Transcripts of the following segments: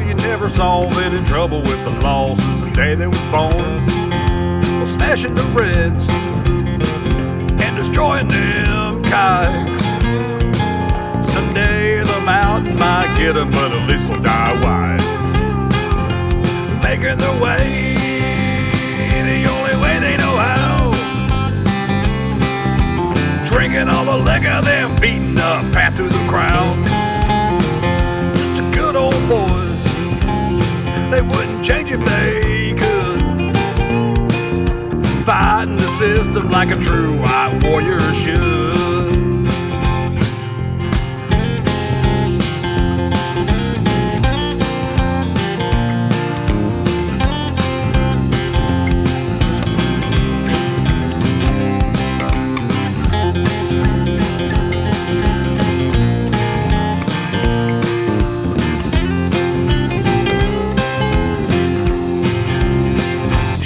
You never saw them in trouble with the law since the day they was born. Well, smashing the Reds and destroying them kikes. Someday the mountain might get 'em, but at least they'll die white. Making their way the only way they know how. Drinking all the liquor, then beating up half through the crowd. Change if they could. Fighting the system like a true white warrior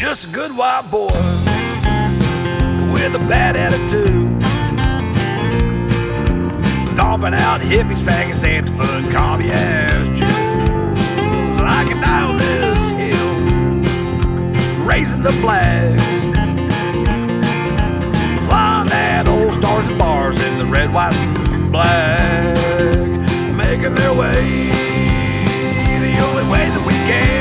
Just a good white boy with a bad attitude. Stomping out hippies, faggots, Antifa, and commie ass Jews. Can die on this hill, raising the flags. Flying that old stars and bars in the red, white, and black. Making their way the only way that we can.